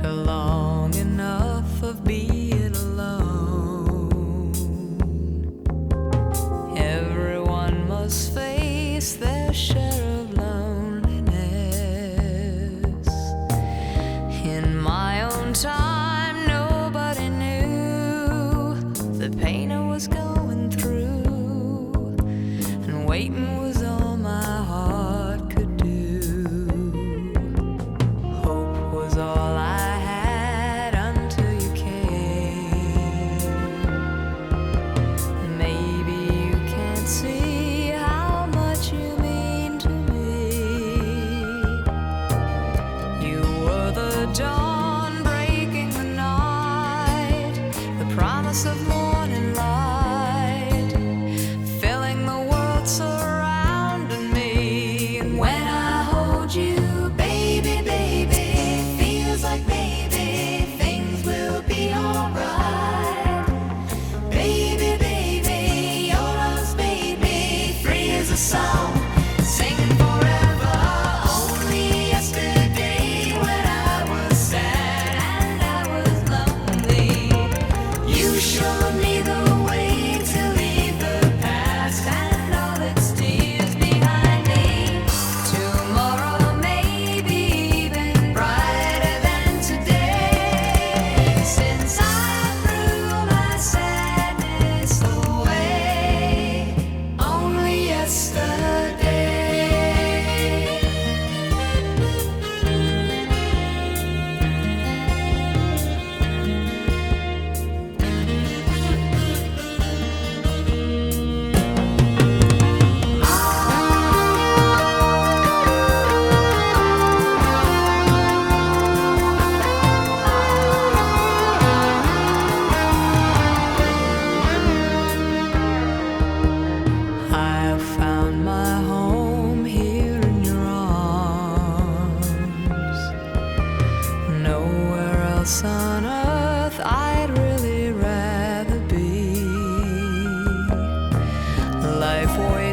after long enough of being alone. Everyone must face their share of loneliness. In my own time, nobody knew the pain I was going through, and waiting the dog. stay.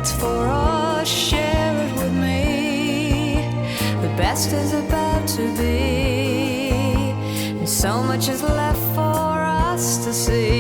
that's for us, share it with me. The best is about to be, and so much is left for us to see.